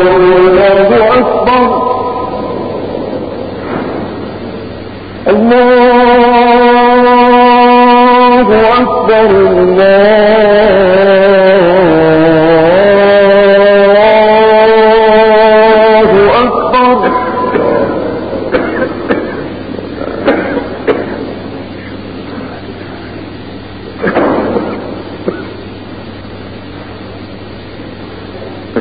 الله أكبر. الله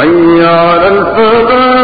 حي على الفلاح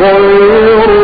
خير